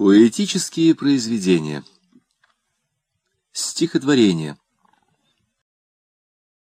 Поэтические произведения. Стихотворение.